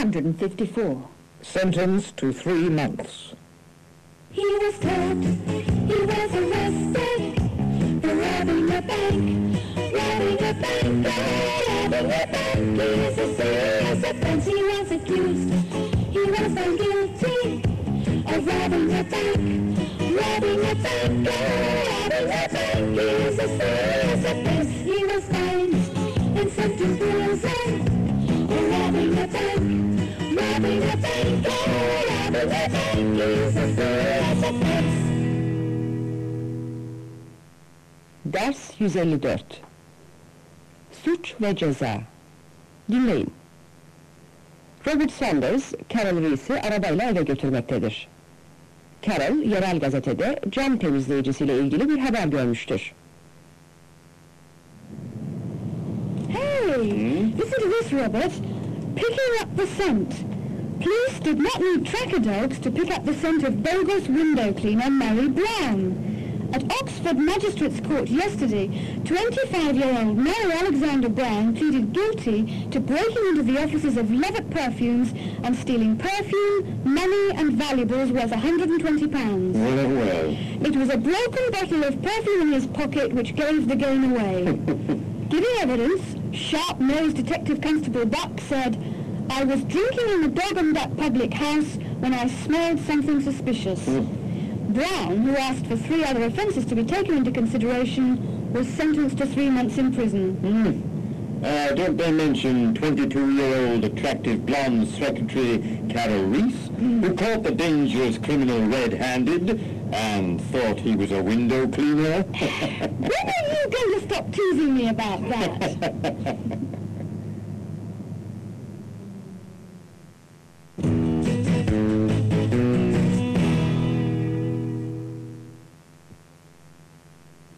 154. Sentenced to three months. He was caught, he was arrested. For robbing a bank, robbing a bank, robbing a bank. Is a serious offense. He was accused, he was found guilty of robbing a bank, robbing a bank, robbing a bank. Is a serious offense. He was fined and sent to prison Ders 154. Suç ve Ceza. Dinleyin. Robert Sanders, Carol Reese'i arabayla eve götürmektedir. Carol, yerel gazetede cam temizleyicisiyle ilgili bir haber görmüştür. Hey, listen to this, Robert. Picking up the scent. Police did not need tracker dogs to pick up the scent of bogus window cleaner Mary Brown. At Oxford Magistrates Court yesterday, 25-year-old Mary Alexander Brown pleaded guilty to breaking into the offices of Levitt Perfumes and stealing perfume, money and valuables worth £120. Well, well. It was a broken bottle of perfume in his pocket which gave the game away. Giving evidence, sharp-nosed Detective Constable Buck said, I was drinking in the Dog and Duck public house when I smelled something suspicious. Brown, who asked for three other offences to be taken into consideration, was sentenced to three months in prison. Hmm. Uh, don't they mention 22-year-old attractive blonde secretary Carol Reese, who caught the dangerous criminal red-handed and thought he was a window cleaner? When are you going to stop teasing me about that?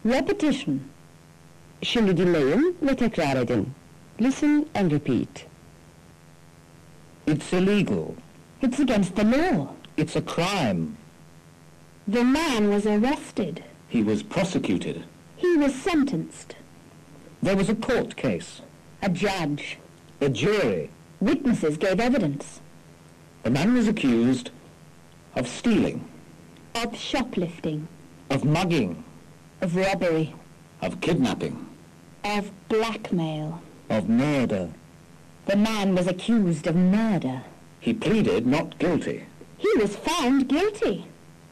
Repetition. Şimdi dinleyin ve tekrar edin. Listen and repeat. it's illegal. It's against the law. It's a crime. The man was arrested. He was prosecuted. He was sentenced. There was a court case. A judge. A jury. Witnesses gave evidence. The man was accused of stealing, Of shoplifting. of mugging, Of robbery. of kidnapping, Of blackmail. of murder. The man was accused of murder. He pleaded not guilty. He was found guilty.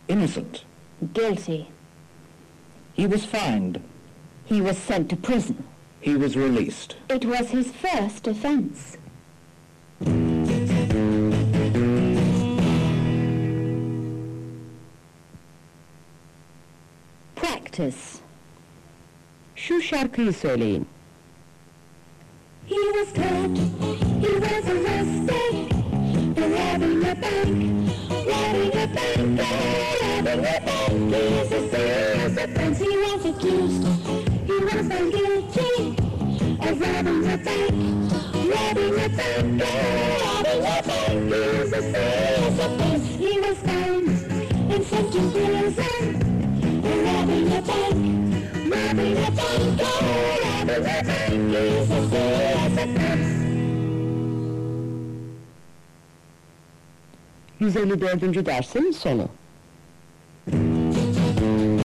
Innocent. Guilty. He was fined. He was sent to prison. He was released. It was his first offence. Practice. Şu şarkıyı söyleyin. He was caught. He was arrested for robbing a bank. Robbing a bank. Robbing a bank is a serious offence. He was accused. He was found guilty of robbing a bank. Robbing a bank. Robbing a bank is a serious offence. He was found and sent to prison for robbing a bank. Robbing a bank. Robbing a bank is a serious offence. 154. dersin sonu.